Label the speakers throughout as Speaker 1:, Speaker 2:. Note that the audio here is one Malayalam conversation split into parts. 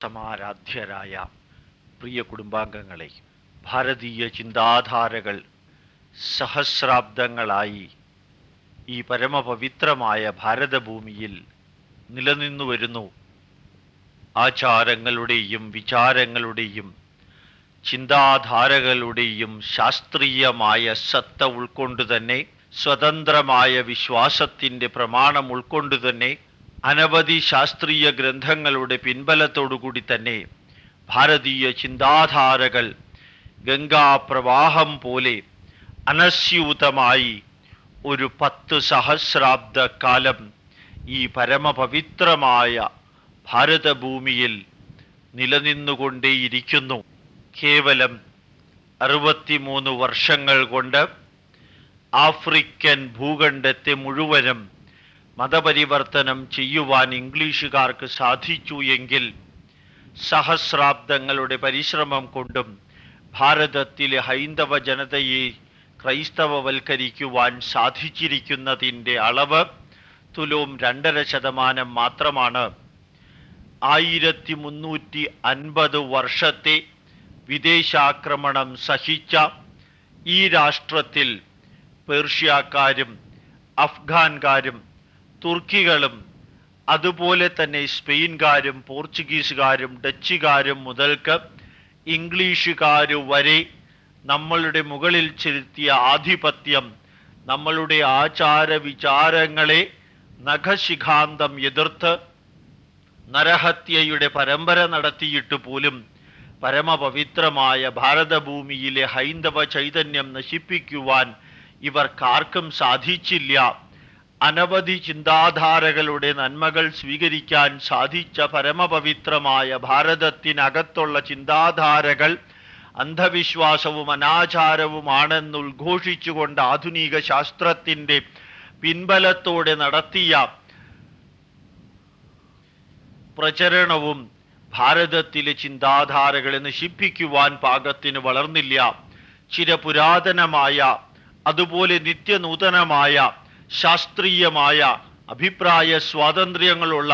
Speaker 1: സമാരാധ്യരായ പ്രിയ കുടുംബാംഗങ്ങളെ ഭാരതീയ ചിന്താധാരകൾ സഹസ്രാബ്ദങ്ങളായി ഈ പരമപവിത്രമായ ഭാരതഭൂമിയിൽ നിലനിന്നു വരുന്നു. ആചാരങ്ങളുടെയും വിചാരങ്ങളുടെയും ചിന്താധാരകളുടെയും ശാസ്ത്രീയമായ സത്ത ഉൾക്കൊണ്ടു തന്നെ സ്വതന്ത്രമായ വിശ്വാസത്തിന്റെ പ്രമാണം ഉൾക്കൊണ്ടു തന്നെ അനവധി ശാസ്ത്രീയ ഗ്രന്ഥങ്ങളുടെ പിൻബലത്തോടുകൂടി തന്നെ ഭാരതീയ ചിന്താധാരകൾ ഗംഗാപ്രവാഹം പോലെ അനസ്യൂതമായി ഒരു പത്ത് സഹസ്രാബ്ദ കാലം ഈ പരമപവിത്രമായ ഭാരതഭൂമിയിൽ നിലനിന്നുകൊണ്ടേയിരിക്കുന്നു. കേവലം അറുപത്തിമൂന്ന് വർഷങ്ങൾ കൊണ്ട് ആഫ്രിക്കൻ ഭൂഖണ്ഡത്തെ മുഴുവനും മതപരിവർത്തനം ചെയ്യുവാൻ ഇംഗ്ലീഷുകാർക്ക് സാധിച്ചു എങ്കിൽ സഹസ്രാബ്ദങ്ങളുടെ പരിശ്രമം കൊണ്ടും ഭാരതത്തിലെ ഹൈന്ദവ ജനതയെ ക്രൈസ്തവവൽക്കരിക്കുവാൻ സാധിച്ചിരിക്കുന്നതിന്റെ അളവ് തുലോം രണ്ടര ശതമാനം മാത്രമാണ്. ആയിരത്തി മുന്നൂറ്റി അൻപത് വർഷത്തെ വിദേശാക്രമണം സഹിച്ച ഈ രാഷ്ട്രത്തിൽ പേർഷ്യക്കാരും അഫ്ഗാൻകാരും തുർക്കികളും അതുപോലെ തന്നെ സ്പെയിൻകാരും പോർച്ചുഗീസുകാരും ഡച്ചുകാരും മുതൽക്ക് ഇംഗ്ലീഷുകാർ വരെ നമ്മളുടെ മുകളിൽ ചെലുത്തിയ ആധിപത്യം നമ്മളുടെ ആചാര വിചാരങ്ങളെ നഖശിഖാന്തം എതിർത്ത് നരഹത്യയുടെ പരമ്പര നടത്തിയിട്ട് പോലും പരമപവിത്രമായ ഭാരതഭൂമിയിലെ ഹൈന്ദവ ചൈതന്യം നശിപ്പിക്കുവാൻ ഇവർക്കാർക്കും സാധിച്ചില്ല. അനവധി ചിന്താധാരകളുടെ നന്മകൾ സ്വീകരിക്കാൻ സാധിച്ച പരമപവിത്രമായ ഭാരതത്തിനകത്തുള്ള ചിന്താധാരകൾ അന്ധവിശ്വാസവും അനാചാരവുമാണെന്ന് ഉദ്ഘോഷിച്ചുകൊണ്ട് ആധുനിക ശാസ്ത്രത്തിന്റെ പിൻബലത്തോടെ നടത്തിയ പ്രചരണവും ഭാരതത്തിലെ ചിന്താധാരകളെ നശിപ്പിക്കുവാൻ പാകത്തിന് വളർന്നില്ല. ചിരപുരാതനമായ അതുപോലെ നിത്യനൂതനമായ ശാസ്ത്രീയമായ അഭിപ്രായ സ്വാതന്ത്ര്യങ്ങളുള്ള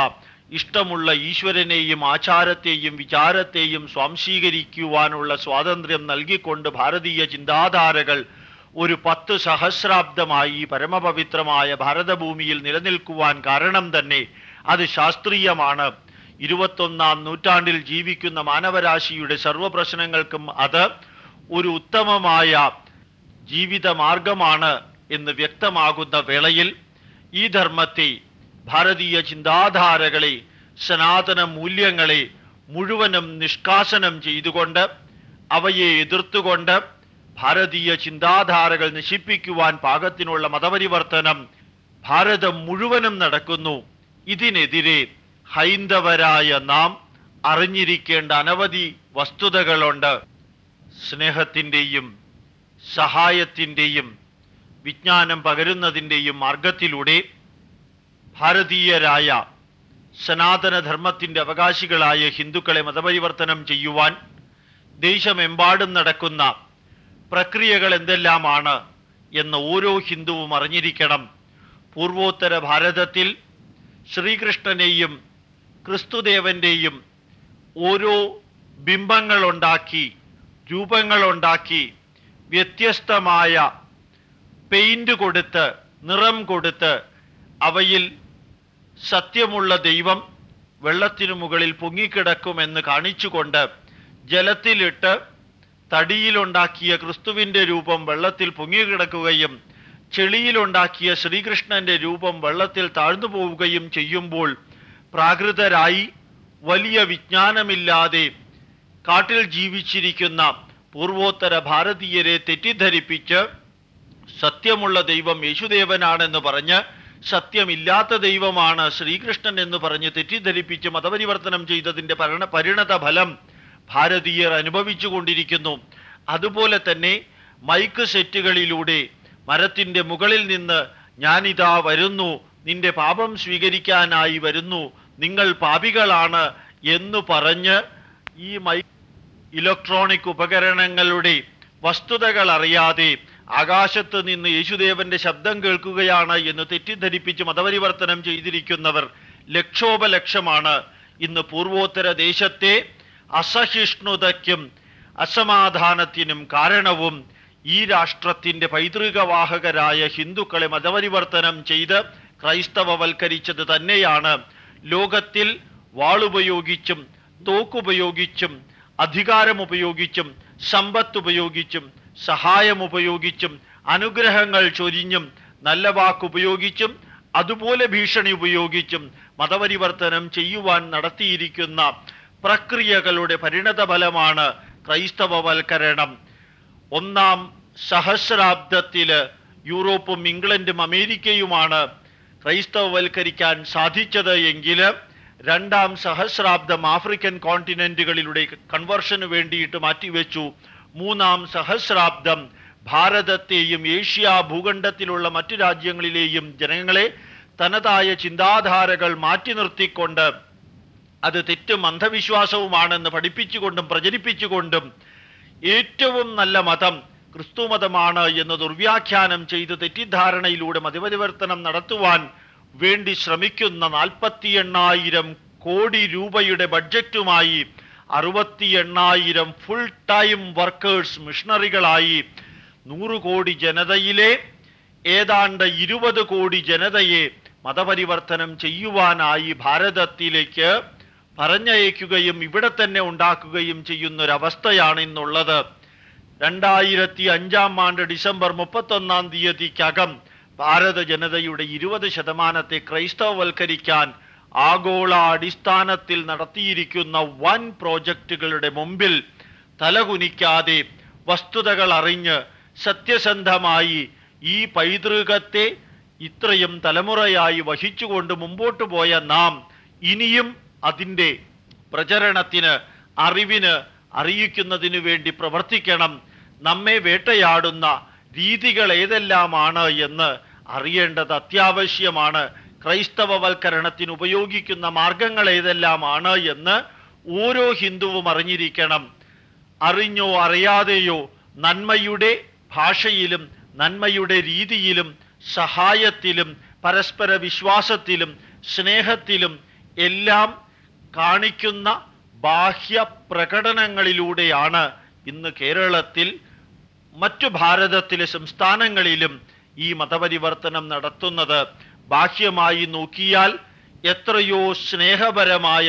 Speaker 1: ഇഷ്ടമുള്ള ഈശ്വരനെയും ആചാരത്തെയും വിചാരത്തെയും സ്വാംശീകരിക്കുവാനുള്ള സ്വാതന്ത്ര്യം നൽകിക്കൊണ്ട് ഭാരതീയ ചിന്താധാരകൾ ഒരു പത്ത് സഹസ്രാബ്ദമായി പരമപവിത്രമായ ഭാരതഭൂമിയിൽ നിലനിൽക്കുവാൻ കാരണം തന്നെ അത് ശാസ്ത്രീയമാണ്. ഇരുപത്തൊന്നാം നൂറ്റാണ്ടിൽ ജീവിക്കുന്ന മാനവരാശിയുടെ സർവ പ്രശ്നങ്ങൾക്കും അത് ഒരു ഉത്തമമായ ജീവിത മാർഗമാണ് എന്ന് വ്യക്തമാകുന്ന വേളയിൽ ഈ ധർമ്മത്തെ ഭാരതീയ ചിന്താധാരകളെ സനാതന മൂല്യങ്ങളെ മുഴുവനും നിഷ്കാസനം ചെയ്തുകൊണ്ട് അവയെ എതിർത്തുകൊണ്ട് ഭാരതീയ ചിന്താധാരകൾ നശിപ്പിക്കുവാൻ പാകത്തിനുള്ള മതപരിവർത്തനം ഭാരതം മുഴുവനും നടക്കുന്നു. ഇതിനെതിരെ ഹൈന്ദവരായ നാം അറിഞ്ഞിരിക്കേണ്ട അനവധി വസ്തുതകളുണ്ട്. സ്നേഹത്തിന്റെയും സഹായത്തിന്റെയും വിജ്ഞാനം പകരുന്നതിന്റെയും മാർഗത്തിലൂടെ ഭാരതീയരായ സനാതനധർമ്മത്തിന്റെ അവകാശികളായ ഹിന്ദുക്കളെ മതപരിവർത്തനം ചെയ്യുവാൻ ദേശമെമ്പാടും നടക്കുന്ന പ്രക്രിയകൾ എന്തെല്ലാമാണ് എന്ന് ഓരോ ഹിന്ദുവും അറിഞ്ഞിരിക്കണം. പൂർവോത്തര ഭാരതത്തിൽ ശ്രീകൃഷ്ണനെയും ക്രിസ്തുദേവന്റെയും ഓരോ ബിംബങ്ങളുണ്ടാക്കി രൂപങ്ങളുണ്ടാക്കി വ്യത്യസ്തമായ പെയിന്റ് കൊടുത്ത് നിറം കൊടുത്ത് അവയിൽ സത്യമുള്ള ദൈവം വെള്ളത്തിനു മുകളിൽ പൊങ്ങിക്കിടക്കുമെന്ന് കാണിച്ചുകൊണ്ട് ജലത്തിലിട്ട് തടിയിലുണ്ടാക്കിയ ക്രിസ്തുവിന്റെ രൂപം വെള്ളത്തിൽ പൊങ്ങിക്കിടക്കുകയും ചെളിയിലുണ്ടാക്കിയ ശ്രീകൃഷ്ണന്റെ രൂപം വെള്ളത്തിൽ താഴ്ന്നു പോവുകയും ചെയ്യുമ്പോൾ പ്രാകൃതരായി വലിയ വിജ്ഞാനമില്ലാതെ കാട്ടിൽ ജീവിച്ചിരിക്കുന്ന പൂർവോത്തര ഭാരതീയരെ തെറ്റിദ്ധരിപ്പിച്ച് സത്യമുള്ള ദൈവം യേശുദേവനാണെന്ന് പറഞ്ഞ് സത്യമില്ലാത്ത ദൈവമാണ് ശ്രീകൃഷ്ണൻ എന്ന് പറഞ്ഞ് തെറ്റിദ്ധരിപ്പിച്ച് മതപരിവർത്തനം ചെയ്തതിന്റെ ഭരണ പരിണത ഫലം ഭാരതീയർ അനുഭവിച്ചു കൊണ്ടിരിക്കുന്നു. അതുപോലെ തന്നെ മൈക്ക് സെറ്റുകളിലൂടെ മരത്തിന്റെ മുകളിൽ നിന്ന് ഞാനിതാ വരുന്നു നിന്റെ പാപം സ്വീകരിക്കാനായി വരുന്നു നിങ്ങൾ പാപികളാണ് എന്ന് പറഞ്ഞ് ഈ മൈ ഇലക്ട്രോണിക് ഉപകരണങ്ങളുടെ വസ്തുതകൾ അറിയാതെ ആകാശത്ത് നിന്ന് യേശുദേവന്റെ ശബ്ദം കേൾക്കുകയാണ് എന്ന് തെറ്റിദ്ധരിപ്പിച്ച് മതപരിവർത്തനം ചെയ്തിരിക്കുന്നവർ ലക്ഷോപലക്ഷമാണ്. ഇന്ന് പൂർവോത്തര ദേശത്തെ അസഹിഷ്ണുതയ്ക്കും അസമാധാനത്തിനും കാരണവും ഈ രാഷ്ട്രത്തിന്റെ പൈതൃകവാഹകരായ ഹിന്ദുക്കളെ മതപരിവർത്തനം ചെയ്ത് ക്രൈസ്തവവൽക്കരിച്ചത് തന്നെയാണ്. ലോകത്തിൽ വാളുപയോഗിച്ചും തോക്കുപയോഗിച്ചും അധികാരമുപയോഗിച്ചും സമ്പത്ത് സഹായം ഉപയോഗിച്ചും അനുഗ്രഹങ്ങൾ ചൊരിഞ്ഞും നല്ല വാക്കുപയോഗിച്ചും അതുപോലെ ഭീഷണി ഉപയോഗിച്ചും മതപരിവർത്തനം ചെയ്യുവാൻ നടത്തിയിരിക്കുന്ന പ്രക്രിയകളുടെ പരിണത ഫലമാണ് ക്രൈസ്തവവൽക്കരണം. ഒന്നാം സഹസ്രാബ്ദത്തിൽ യൂറോപ്പും ഇംഗ്ലണ്ടും അമേരിക്കയുമാണ് ക്രൈസ്തവവൽക്കരിക്കാൻ സാധിച്ചത് എങ്കിൽ രണ്ടാം സഹസ്രാബ്ദം ആഫ്രിക്കൻ കോണ്ടിനെന്റുകളിലൂടെ കൺവേർഷന് വേണ്ടിയിട്ട് മാറ്റിവെച്ചു. മൂന്നാം സഹസ്രാബ്ദം. ഭാരതത്തെയും ഏഷ്യ ഭൂഖണ്ഡത്തിലുള്ള മറ്റു രാജ്യങ്ങളിലെയും ജനങ്ങളെ തനതായ ചിന്താധാരകൾ മാറ്റി നിർത്തിക്കൊണ്ട് അത് തെറ്റും അന്ധവിശ്വാസവുമാണെന്ന് പഠിപ്പിച്ചുകൊണ്ടും പ്രചരിപ്പിച്ചുകൊണ്ടും ഏറ്റവും നല്ല മതം ക്രിസ്തു മതമാണ് എന്ന് ദുർവ്യാഖ്യാനം ചെയ്ത് തെറ്റിദ്ധാരണയിലൂടെ മതപരിവർത്തനം നടത്തുവാൻ വേണ്ടി ശ്രമിക്കുന്ന നാൽപ്പത്തി എണ്ണായിരം കോടി രൂപയുടെ ബഡ്ജറ്റുമായി അറുപത്തി എണ്ണായിരം ഫുൾ ടൈം വർക്കേഴ്സ് മിഷണറികളായി നൂറ് കോടി ജനതയിലെ ഏതാണ്ട് ഇരുപത് കോടി ജനതയെ മതപരിവർത്തനം ചെയ്യുവാനായി ഭാരതത്തിലേക്ക് പറഞ്ഞയക്കുകയും ഇവിടെ തന്നെ ഉണ്ടാക്കുകയും ചെയ്യുന്ന ഒരവസ്ഥയാണ് ഇന്നുള്ളത്. രണ്ടായിരത്തി അഞ്ചാം ആണ്ട് ഡിസംബർ മുപ്പത്തൊന്നാം തീയതിക്കകം ഭാരത ജനതയുടെ ഇരുപത് ശതമാനത്തെ ക്രൈസ്തവവൽക്കരിക്കാൻ ആഗോള അടിസ്ഥാനത്തിൽ നടത്തിയിരിക്കുന്ന വൻ പ്രോജക്റ്റുകളുടെ മുമ്പിൽ തലകുനിക്കാതെ വസ്തുതകൾ അറിഞ്ഞ് സത്യസന്ധമായി ഈ പൈതൃകത്തെ ഇത്രയും തലമുറയായി വഹിച്ചുകൊണ്ട് മുമ്പോട്ട് പോയ നാം ഇനിയും അതിന്റെ പ്രചരണത്തിന് അറിവിന് അറിയിക്കുന്നതിനു വേണ്ടി പ്രവർത്തിക്കണം. നമ്മെ വേട്ടയാടുന്ന രീതികൾ ഏതെല്ലാമാണ് എന്ന് അറിയേണ്ടത് അത്യാവശ്യമാണ്. ക്രൈസ്തവവൽക്കരണത്തിന് ഉപയോഗിക്കുന്ന മാർഗങ്ങൾ ഏതെല്ലാമാണ് എന്ന് ഓരോ ഹിന്ദുവും അറിഞ്ഞിരിക്കണം. അറിഞ്ഞോ അറിയാതെയോ നന്മയുടെ ഭാഷയിലും നന്മയുടെ രീതിയിലും സഹായത്തിലും പരസ്പര വിശ്വാസത്തിലും സ്നേഹത്തിലും എല്ലാം കാണിക്കുന്ന ബാഹ്യ പ്രകടനങ്ങളിലൂടെയാണ് ഇന്ന് കേരളത്തിൽ മറ്റു ഭാരതത്തിലെ സംസ്ഥാനങ്ങളിലും ഈ മതപരിവർത്തനം നടത്തുന്നത്. ബാഹ്യമായി നോക്കിയാൽ എത്രയോ സ്നേഹപരമായ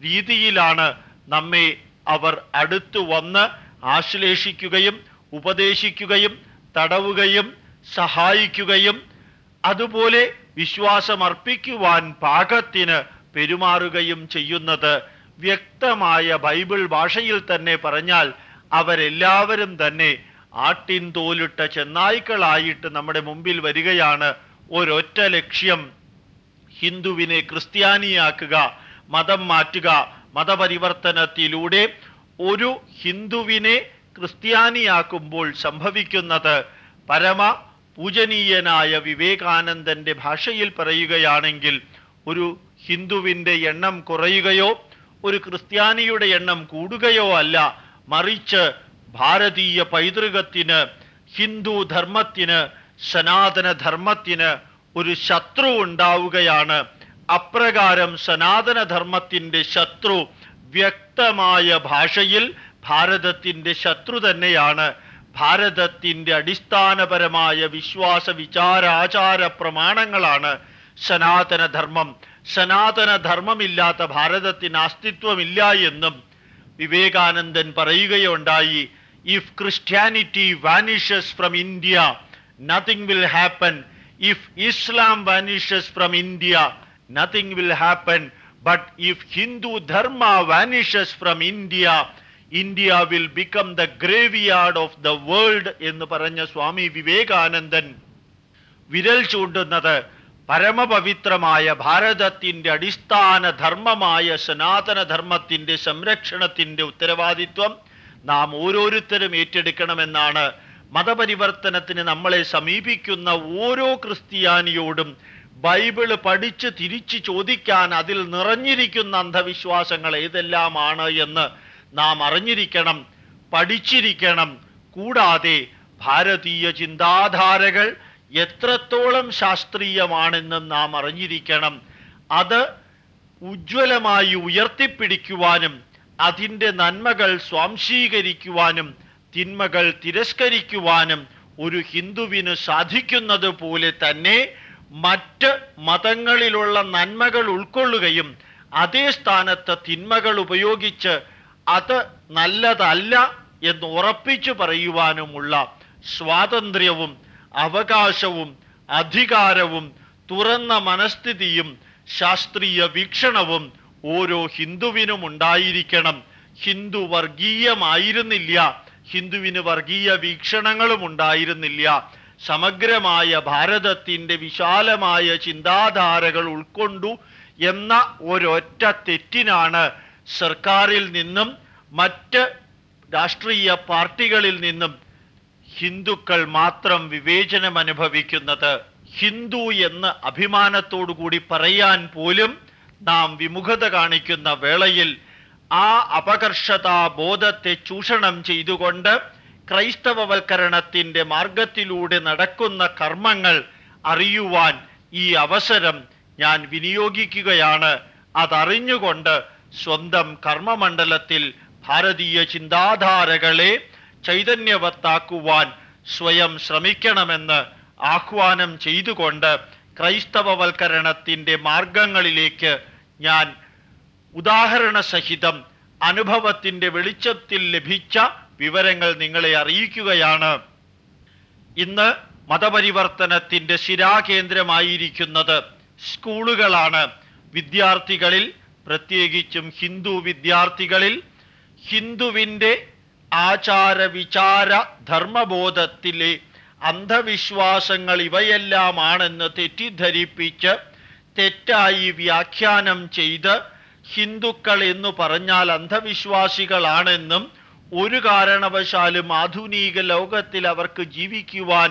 Speaker 1: രീതിയിലാണ് നമ്മെ അവർ അടുത്തു വന്ന് ആശ്ലേഷിക്കുകയും ഉപദേശിക്കുകയും തടവുകയും സഹായിക്കുകയും അതുപോലെ വിശ്വാസമർപ്പിക്കുവാൻ പാകത്തിന് പെരുമാറുകയും ചെയ്യുന്നത് വ്യക്തമായ ബൈബിൾ ഭാഷയിൽ തന്നെ പറഞ്ഞാൽ അവരെല്ലാവരും തന്നെ ആട്ടിൻ തോലിട്ട ചെന്നായ്ക്കളായിട്ട് നമ്മുടെ മുമ്പിൽ വരികയാണ് ഒരൊറ്റ ലക്ഷ്യം ഹിന്ദുവിനെ ക്രിസ്ത്യാനിയാക്കുക മതം മാറ്റുക മതപരിവർത്തനത്തിലൂടെ ഒരു ഹിന്ദുവിനെ ക്രിസ്ത്യാനിയാക്കുമ്പോൾ സംഭവിക്കുന്നത് പരമ പൂജനീയനായ വിവേകാനന്ദന്റെ ഭാഷയിൽ പറയുകയാണെങ്കിൽ ഒരു ഹിന്ദുവിന്റെ എണ്ണം കുറയുകയോ ഒരു ക്രിസ്ത്യാനിയുടെ എണ്ണം കൂടുകയോ അല്ല മറിച്ച് ഭാരതീയ പൈതൃകത്തിന് ഹിന്ദു ധർമ്മത്തിന് സനാതന ധർമ്മത്തിന് ഒരു ശത്രു ഉണ്ടാവുകയാണ്. അപ്രകാരം സനാതനധർമ്മത്തിന്റെ ശത്രു വ്യക്തമായ ഭാഷയിൽ ഭാരതത്തിന്റെ ശത്രു തന്നെയാണ്. ഭാരതത്തിന്റെ അടിസ്ഥാനപരമായ വിശ്വാസ വിചാര ആചാര പ്രമാണങ്ങളാണ് സനാതനധർമ്മം. സനാതനധർമ്മമില്ലാത്ത സനാതന ധർമ്മമില്ലാത്ത ഭാരതത്തിന് അസ്തിത്വമില്ല എന്നും വിവേകാനന്ദൻ പറയുകയുണ്ടായി if Christianity vanishes from India nothing will happen if Islam vanishes from India, nothing will happen. But if Hindu Dharma vanishes from India, India will become the graveyard of the world എന്ന് പറഞ്ഞ സ്വാമി വിവേകാനന്ദൻ വിരൽ ചൂണ്ടുന്നത് പരമപവിത്രമായ ഭാരതത്തിന്റെ അടിസ്ഥാന ധർമ്മമായ സനാതന ധർമ്മത്തിന്റെ സംരക്ഷണത്തിന്റെ ഉത്തരവാദിത്വം നാം ഓരോരുത്തരും ഏറ്റെടുക്കണമെന്നാണ് മതപരിവർത്തനത്തിന് നമ്മളെ സമീപിക്കുന്ന ഓരോ ക്രിസ്ത്യാനിയോടും ബൈബിൾ പഠിച്ച് തിരിച്ചു ചോദിക്കാൻ അതിൽ നിറഞ്ഞിരിക്കുന്ന അന്ധവിശ്വാസങ്ങൾ ഏതെല്ലാമാണ് എന്ന് നാം അറിഞ്ഞിരിക്കണം പഠിച്ചിരിക്കണം. കൂടാതെ ഭാരതീയ ചിന്താധാരകൾ എത്രത്തോളം ശാസ്ത്രീയമാണെന്ന് നാം അറിഞ്ഞിരിക്കണം. അത് ഉജ്ജ്വലമായി ഉയർത്തിപ്പിടിക്കുവാനും അതിന്റെ നന്മകൾ സ്വാംശീകരിക്കുവാനും തിന്മകൾ തിരസ്കരിക്കുവാനും ഒരു ഹിന്ദുവിന് സാധിക്കുന്നത് പോലെ തന്നെ മറ്റ് മതങ്ങളിലുള്ള നന്മകൾ ഉൾക്കൊള്ളുകയും അതേ സ്ഥാനത്ത് തിന്മകൾ ഉപയോഗിച്ച് അത് നല്ലതല്ല എന്ന് ഉറപ്പിച്ചു പറയുവാനുമുള്ള സ്വാതന്ത്ര്യവും അവകാശവും അധികാരവും തുറന്ന മനസ്ഥിതിയും ശാസ്ത്രീയ വീക്ഷണവും ഓരോ ഹിന്ദുവിനും ഉണ്ടായിരിക്കണം ഹിന്ദു വർഗീയമായിരുന്നില്ല ഹിന്ദുവിന് വർഗീയ വീക്ഷണങ്ങളും ഉണ്ടായിരുന്നില്ല സമഗ്രമായ ഭാരതത്തിന്റെ വിശാലമായ ചിന്താധാരകൾ ഉൾക്കൊണ്ടു എന്ന ഒരൊറ്റ തെറ്റിനാണ് സർക്കാരിൽ നിന്നും മറ്റ് രാഷ്ട്രീയ പാർട്ടികളിൽ നിന്നും ഹിന്ദുക്കൾ മാത്രം വിവേചനം അനുഭവിക്കുന്നത്. ഹിന്ദു എന്ന് അഭിമാനത്തോടു കൂടി പറയാൻ പോലും നാം വിമുഖത കാണിക്കുന്ന വേളയിൽ ആ അപകർഷതാ ബോധത്തെ ചൂഷണം ചെയ്തുകൊണ്ട് ക്രൈസ്തവവൽക്കരണത്തിന്റെ മാർഗത്തിലൂടെ നടക്കുന്ന കർമ്മങ്ങൾ അറിയുവാൻ ഈ അവസരം ഞാൻ വിനിയോഗിക്കുകയാണ്. അതറിഞ്ഞുകൊണ്ട് സ്വന്തം കർമ്മമണ്ഡലത്തിൽ ഭാരതീയ ചിന്താധാരകളെ ചൈതന്യവത്താക്കുവാൻ സ്വയം ശ്രമിക്കണമെന്ന് ആഹ്വാനം ചെയ്തുകൊണ്ട് ക്രൈസ്തവവൽക്കരണത്തിന്റെ മാർഗങ്ങളിലേക്ക് ഞാൻ ഉദാഹരണ സഹിതം അനുഭവത്തിന്റെ വെളിച്ചത്തിൽ ലഭിച്ച വിവരങ്ങൾ നിങ്ങളെ അറിയിക്കുകയാണ്. ഇന്ന് മതപരിവർത്തനത്തിന്റെ ശിരാകേന്ദ്രമായിരിക്കുന്നത് സ്കൂളുകളാണ്. വിദ്യാർത്ഥികളിൽ പ്രത്യേകിച്ചും ഹിന്ദു വിദ്യാർത്ഥികളിൽ ഹിന്ദുവിന്റെ ആചാര വിചാര ധർമ്മബോധത്തിലെ അന്ധവിശ്വാസങ്ങൾ ഇവയെല്ലാമാണെന്ന് തെറ്റിദ്ധരിപ്പിച്ച് തെറ്റായി വ്യാഖ്യാനം ചെയ്ത് ഹിന്ദുക്കൾ എന്ന് പറഞ്ഞാൽ അന്ധവിശ്വാസികളാണെന്നും ഒരു കാരണവശാലും ആധുനിക ലോകത്തിൽ അവർക്ക് ജീവിക്കുവാൻ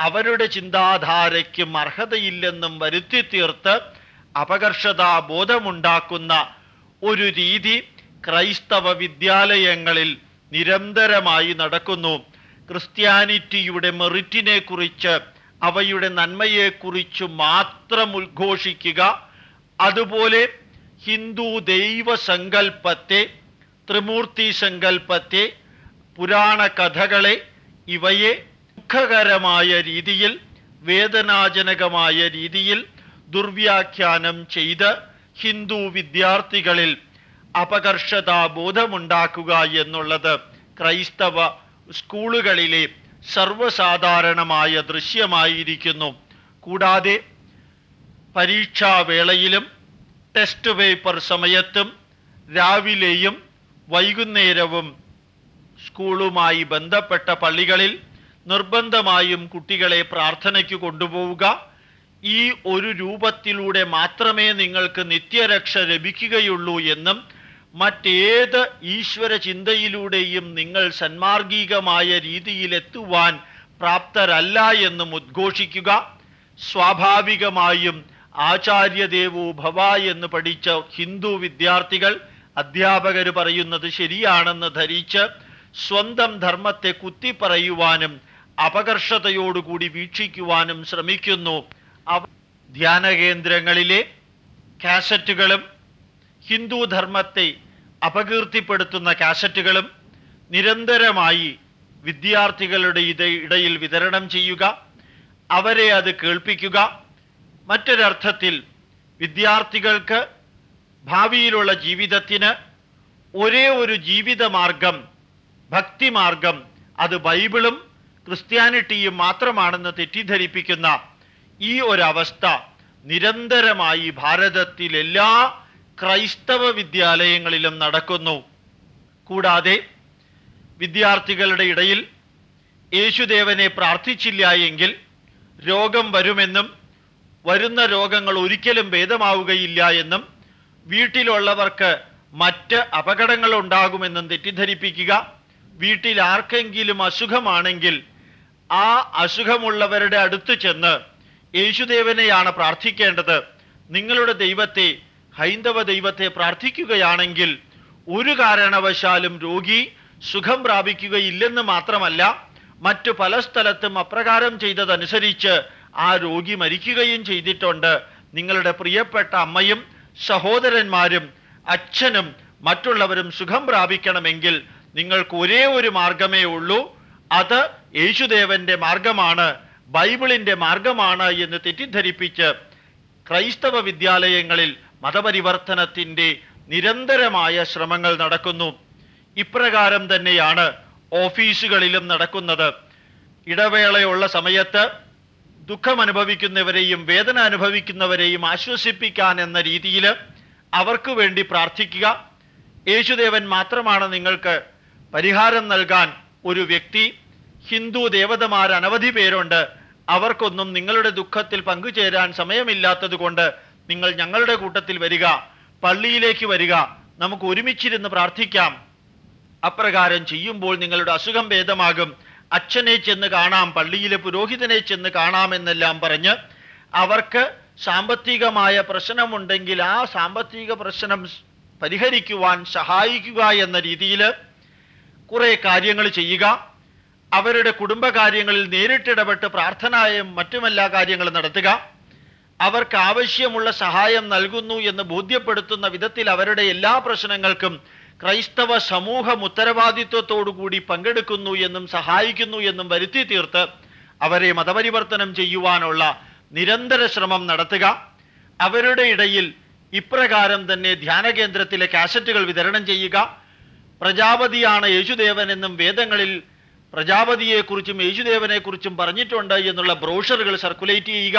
Speaker 1: അവരുടെ ചിന്താധാരയ്ക്കും അർഹതയില്ലെന്നും വരുത്തി തീർത്ത് അപകർഷതാ ബോധമുണ്ടാക്കുന്ന ഒരു രീതി ക്രൈസ്തവ വിദ്യാലയങ്ങളിൽ നിരന്തരമായി നടക്കുന്നു. ക്രിസ്ത്യാനിറ്റിയുടെ മെറിറ്റിനെ കുറിച്ച് അവയുടെ നന്മയെക്കുറിച്ച് മാത്രം ഉദ്ഘോഷിക്കുക. അതുപോലെ ഹിന്ദു ദൈവ സങ്കല്പത്തെ ത്രിമൂർത്തി സങ്കല്പത്തെ പുരാണ കഥകളെ ഇവയെ ദുഃഖകരമായ രീതിയിൽ വേദനാജനകമായ രീതിയിൽ ദുർവ്യാഖ്യാനം ചെയ്ത് ഹിന്ദു വിദ്യാർത്ഥികളിൽ അപകർഷതാ ബോധമുണ്ടാക്കുക എന്നുള്ളത് ക്രൈസ്തവ സ്കൂളുകളിലെ സർവസാധാരണമായ ദൃശ്യമായിരിക്കുന്നു. കൂടാതെ പരീക്ഷാവേളയിലും ടെസ്റ്റ് പേപ്പർ സമയത്തും രാവിലെയും വൈകുന്നേരവും സ്കൂളുമായി ബന്ധപ്പെട്ട പള്ളികളിൽ നിർബന്ധമായും കുട്ടികളെ പ്രാർത്ഥനയ്ക്ക് കൊണ്ടുപോവുക. ഈ ഒരു രൂപത്തിലൂടെ മാത്രമേ നിങ്ങൾക്ക് നിത്യരക്ഷ ലഭിക്കുകയുള്ളൂ എന്നും മറ്റേത് ഈശ്വര ചിന്തയിലൂടെയും നിങ്ങൾ സന്മാർഗികമായ രീതിയിലെത്തുവാൻ പ്രാപ്തരല്ല എന്നും ഉദ്ഘോഷിക്കുക. സ്വാഭാവികമായും ആചാര്യദേവോ ഭവ എന്ന് പഠിച്ച ഹിന്ദു വിദ്യാർത്ഥികൾ അധ്യാപകർ പറയുന്നത് ശരിയാണെന്ന് ധരിച്ച് സ്വന്തം ധർമ്മത്തെ കുത്തിപ്പറയുവാനും അപകർഷതയോടുകൂടി വീക്ഷിക്കുവാനും ശ്രമിക്കുന്നു. അവ ധ്യാന കേന്ദ്രങ്ങളിലെ കാസറ്റുകളും ഹിന്ദു ധർമ്മത്തെ അപകീർത്തിപ്പെടുത്തുന്ന കാസറ്റുകളും നിരന്തരമായി വിദ്യാർത്ഥികളുടെ ഇടയിൽ വിതരണം ചെയ്യുക അവരെ അത് കേൾപ്പിക്കുക മറ്റൊരർത്ഥത്തിൽ വിദ്യാർത്ഥികൾക്ക് ഭാവിയിലുള്ള ജീവിതത്തിന് ഒരേ ഒരു ജീവിതമാർഗം ഭക്തിമാർഗം അത് ബൈബിളും ക്രിസ്ത്യാനിറ്റിയും മാത്രമാണെന്ന് തെറ്റിദ്ധരിപ്പിക്കുന്ന ഈ ഒരവസ്ഥ നിരന്തരമായി ഭാരതത്തിലെല്ലാ ക്രൈസ്തവ വിദ്യാലയങ്ങളിലും നടക്കുന്നു. കൂടാതെ വിദ്യാർത്ഥികളുടെ ഇടയിൽ യേശുദേവനെ പ്രാർത്ഥിച്ചില്ല എങ്കിൽ രോഗം വരുമെന്നും വരുന്ന രോഗങ്ങൾ ഒരിക്കലും ഭേദമാവുകയില്ല എന്നും വീട്ടിലുള്ളവർക്ക് മറ്റ് അപകടങ്ങൾ ഉണ്ടാകുമെന്നും തെറ്റിദ്ധരിപ്പിക്കുക. വീട്ടിൽ ആർക്കെങ്കിലും അസുഖമാണെങ്കിൽ ആ അസുഖമുള്ളവരുടെ അടുത്ത് ചെന്ന് യേശുദേവനെയാണ് പ്രാർത്ഥിക്കേണ്ടത്. നിങ്ങളുടെ ദൈവത്തെ ഹൈന്ദവ ദൈവത്തെ പ്രാർത്ഥിക്കുകയാണെങ്കിൽ ഒരു കാരണവശാലും രോഗി സുഖം പ്രാപിക്കുകയില്ലെന്ന് മാത്രമല്ല മറ്റു പല സ്ഥലത്തും അപ്രകാരം ചെയ്തതനുസരിച്ച് ആ രോഗി മരിക്കുകയും ചെയ്തിട്ടുണ്ട്. നിങ്ങളുടെ പ്രിയപ്പെട്ട അമ്മയും സഹോദരന്മാരും അച്ഛനും മറ്റുള്ളവരും സുഖം പ്രാപിക്കണമെങ്കിൽ നിങ്ങൾക്ക് ഒരേ ഒരു മാർഗമേ ഉള്ളൂ. അത് യേശുദേവന്റെ മാർഗമാണ് ബൈബിളിന്റെ മാർഗമാണ് എന്ന് തെറ്റിദ്ധരിപ്പിച്ച് ക്രൈസ്തവ വിദ്യാലയങ്ങളിൽ മതപരിവർത്തനത്തിന്റെ നിരന്തരമായ ശ്രമങ്ങൾ നടക്കുന്നു. ഇപ്രകാരം തന്നെയാണ് ഓഫീസുകളിലും നടക്കുന്നത്. ഇടവേളയുള്ള സമയത്ത് ദുഃഖം അനുഭവിക്കുന്നവരെയും വേദന അനുഭവിക്കുന്നവരെയും ആശ്വസിപ്പിക്കാൻ എന്ന രീതിയിൽ അവർക്ക് വേണ്ടി പ്രാർത്ഥിക്കുക. യേശുദേവൻ മാത്രമാണ് നിങ്ങൾക്ക് പരിഹാരം നൽകാൻ ഒരു വ്യക്തി ഹിന്ദു ദേവതമാർ അനവധി പേരുണ്ട്. അവർക്കൊന്നും നിങ്ങളുടെ ദുഃഖത്തിൽ പങ്കുചേരാൻ സമയമില്ലാത്തത് കൊണ്ട് നിങ്ങൾ ഞങ്ങളുടെ കൂട്ടത്തിൽ വരിക പള്ളിയിലേക്ക് വരിക. നമുക്ക് ഒരുമിച്ചിരുന്ന് പ്രാർത്ഥിക്കാം. അപ്രകാരം ചെയ്യുമ്പോൾ നിങ്ങളുടെ അസുഖം ഭേദമാകും. അച്ഛനെ ചെന്ന് കാണാം പള്ളിയിലെ പുരോഹിതനെ ചെന്ന് കാണാമെന്നെല്ലാം പറഞ്ഞ് അവർക്ക് സാമ്പത്തികമായ പ്രശ്നമുണ്ടെങ്കിൽ ആ സാമ്പത്തിക പ്രശ്നം പരിഹരിക്കുവാൻ സഹായിക്കുക എന്ന രീതിയിൽ കുറേ കാര്യങ്ങൾ ചെയ്യുക. അവരുടെ കുടുംബകാര്യങ്ങളിൽ നേരിട്ടിടപെട്ട് പ്രാർത്ഥനയും മറ്റുമെല്ലാ കാര്യങ്ങളും നടത്തുക. അവർക്ക് ആവശ്യമുള്ള സഹായം നൽകുന്നു എന്ന് ബോധ്യപ്പെടുത്തുന്ന വിധത്തിൽ അവരുടെ എല്ലാ പ്രശ്നങ്ങൾക്കും ക്രൈസ്തവ സമൂഹം ഉത്തരവാദിത്വത്തോടുകൂടി പങ്കെടുക്കുന്നു എന്നും സഹായിക്കുന്നു എന്നും വരുത്തി തീർത്ത് അവരെ മതപരിവർത്തനം ചെയ്യുവാനുള്ള നിരന്തര ശ്രമം നടത്തുക. അവരുടെ ഇടയിൽ ഇപ്രകാരം തന്നെ ധ്യാന കേന്ദ്രത്തിലെ കാസറ്റുകൾ വിതരണം ചെയ്യുക. പ്രജാപതിയാണ് യേശുദേവൻ എന്നും വേദങ്ങളിൽ പ്രജാപതിയെക്കുറിച്ചും യേശുദേവനെക്കുറിച്ചും പറഞ്ഞിട്ടുണ്ട് എന്നുള്ള ബ്രോഷറുകൾ സർക്കുലേറ്റ് ചെയ്യുക.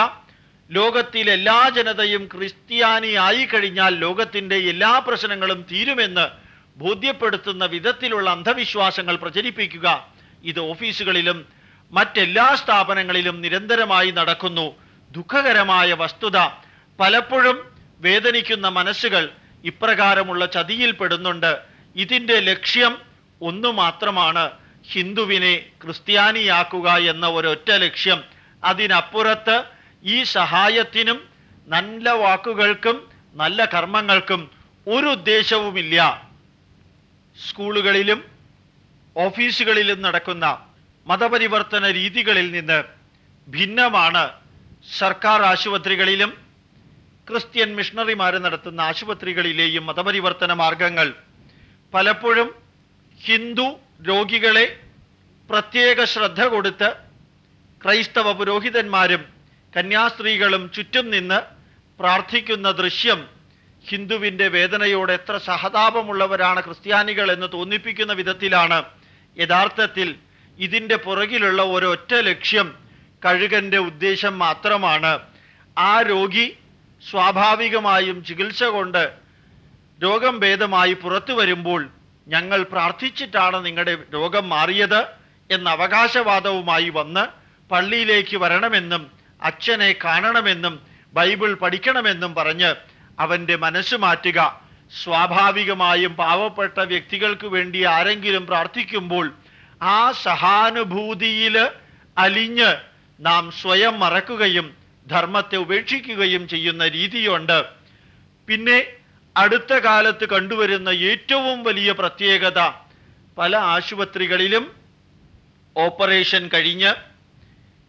Speaker 1: ലോകത്തിലെല്ലാ ജനതയും ക്രിസ്ത്യാനിയായി കഴിഞ്ഞാൽ ലോകത്തിന്റെ എല്ലാ പ്രശ്നങ്ങളും തീരുമെന്ന് ബോധ്യപ്പെടുത്തുന്ന വിധത്തിലുള്ള അന്ധവിശ്വാസങ്ങൾ പ്രചരിപ്പിക്കുക ഇത് ഓഫീസുകളിലും മറ്റെല്ലാ സ്ഥാപനങ്ങളിലും നിരന്തരമായി നടക്കുന്നു. ദുഃഖകരമായ വസ്തുത. പലപ്പോഴും വേദനിക്കുന്ന മനസ്സുകൾ ഇപ്രകാരമുള്ള ചതിയിൽപ്പെടുന്നുണ്ട് ഇതിന്റെ ലക്ഷ്യം ഒന്നു മാത്രമാണ് ഹിന്ദുവിനെ ക്രിസ്ത്യാനിയാക്കുക എന്ന ഒരൊറ്റ ലക്ഷ്യം. അതിനപ്പുറത്ത് ഈ സഹായത്തിനും നല്ല വാക്കുകൾക്കും നല്ല കർമ്മങ്ങൾക്കും ഒരു ഉദ്ദേശവുമില്ല. സ്കൂളുകളിലും ഓഫീസുകളിലും നടക്കുന്ന മതപരിവർത്തന രീതികളിൽ നിന്ന് ഭിന്നമാണ് സർക്കാർ ആശുപത്രികളിലും ക്രിസ്ത്യൻ മിഷണറിമാർ നടത്തുന്ന ആശുപത്രികളിലെയും മതപരിവർത്തന മാർഗങ്ങൾ പലപ്പോഴും ഹിന്ദു രോഗികളെ പ്രത്യേക ശ്രദ്ധ കൊടുത്ത് ക്രൈസ്തവ പുരോഹിതന്മാരും കന്യാസ്ത്രീകളും ചുറ്റും നിന്ന് പ്രാർത്ഥിക്കുന്ന ദൃശ്യം ഹിന്ദുവിന്റെ വേദനയോട് എത്ര സഹതാപമുള്ളവരാണ് ക്രിസ്ത്യാനികൾ എന്ന് തോന്നിപ്പിക്കുന്ന വിധത്തിലാണ് യഥാർത്ഥത്തിൽ ഇതിന്റെ പുറകിലുള്ള ഒരൊറ്റ ലക്ഷ്യം കഴുകന്റെ ഉദ്ദേശം മാത്രമാണ്. ആ രോഗി സ്വാഭാവികമായും ചികിത്സ കൊണ്ട് രോഗം ഭേദമായി പുറത്തു വരുമ്പോൾ ഞങ്ങൾ പ്രാർത്ഥിച്ചിട്ടാണ് നിങ്ങളുടെ രോഗം മാറിയത് എന്ന അവകാശവാദവുമായി വന്ന് പള്ളിയിലേക്ക് വരണമെന്നും അച്ഛനെ കാണണമെന്നും ബൈബിൾ പഠിക്കണമെന്നും പറഞ്ഞ് അവന്റെ മനസ്സ് മാറ്റുക. സ്വാഭാവികമായും പാവപ്പെട്ട വ്യക്തികൾക്ക് വേണ്ടി ആരെങ്കിലും പ്രാർത്ഥിക്കുമ്പോൾ ആ സഹാനുഭൂതിയിൽ അലിഞ്ഞ് നാം സ്വയം മറക്കുകയും ധർമ്മത്തെ ഉപേക്ഷിക്കുകയും ചെയ്യുന്ന രീതിയുണ്ട്. പിന്നെ അടുത്ത കാലത്ത് കണ്ടുവരുന്ന ഏറ്റവും വലിയ പ്രത്യേകത പല ആശുപത്രികളിലും ഓപ്പറേഷൻ കഴിഞ്ഞ്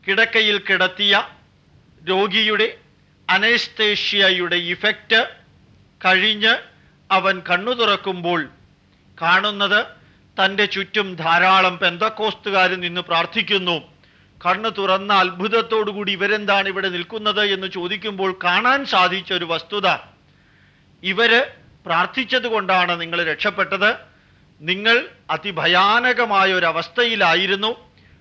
Speaker 1: കിടക്കയിൽ കിടത്തിയ രോഗിയുടെ അനസ്തേഷ്യയുടെ ഇഫക്റ്റ് കഴിഞ്ഞ് അവൻ കണ്ണു തുറക്കുമ്പോൾ കാണുന്നത് തന്റെ ചുറ്റും ധാരാളം പെന്തക്കോസ്തുകാർ നിന്ന് പ്രാർത്ഥിക്കുന്നു. കണ്ണു തുറന്ന അത്ഭുതത്തോടുകൂടി ഇവരെന്താണ് ഇവിടെ നിൽക്കുന്നത് എന്ന് ചോദിക്കുമ്പോൾ കാണാൻ സാധിച്ച ഒരു വസ്തുത. ഇവർ പ്രാർത്ഥിച്ചത് കൊണ്ടാണ് നിങ്ങൾ രക്ഷപ്പെട്ടത്. നിങ്ങൾ അതിഭയാനകമായ ഒരു അവസ്ഥയിലായിരുന്നു.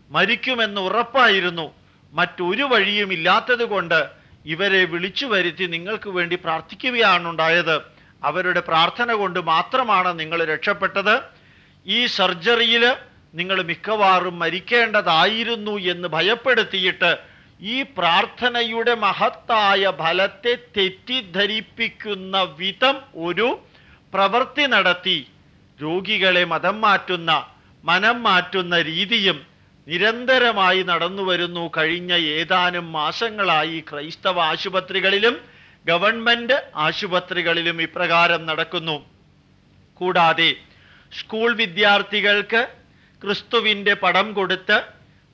Speaker 1: മരിക്കുമെന്ന് ഉറപ്പായിരുന്നു. മറ്റൊരു വഴിയും ഇല്ലാത്തത് കൊണ്ട് ഇവരെ വിളിച്ചു വരുത്തി നിങ്ങൾക്ക് വേണ്ടി പ്രാർത്ഥിക്കുകയാണുണ്ടായത്. അവരുടെ പ്രാർത്ഥന കൊണ്ട് മാത്രമാണ് നിങ്ങൾ രക്ഷപ്പെട്ടത്. ഈ സർജറിയിൽ നിങ്ങൾ മിക്കവാറും മരിക്കേണ്ടതായിരുന്നു എന്ന് ഭയപ്പെടുത്തിയിട്ട് ഈ പ്രാർത്ഥനയുടെ മഹത്തായ ഫലത്തെ തെറ്റിദ്ധരിപ്പിക്കുന്ന വിധം ഒരു പ്രവൃത്തി നടത്തി. രോഗികളെ മതം മാറ്റുന്ന മനം മാറ്റുന്ന രീതിയും നിരന്തരമായി നടന്നു വരുന്നു കഴിഞ്ഞ ഏതാനും മാസങ്ങളായി ക്രൈസ്തവ ആശുപത്രികളിലും ഗവൺമെന്റ് ആശുപത്രികളിലും ഇപ്രകാരം നടക്കുന്നു. കൂടാതെ സ്കൂൾ വിദ്യാർത്ഥികൾക്ക് ക്രിസ്തുവിന്റെ പടം കൊടുത്ത്